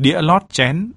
đĩa lót chén,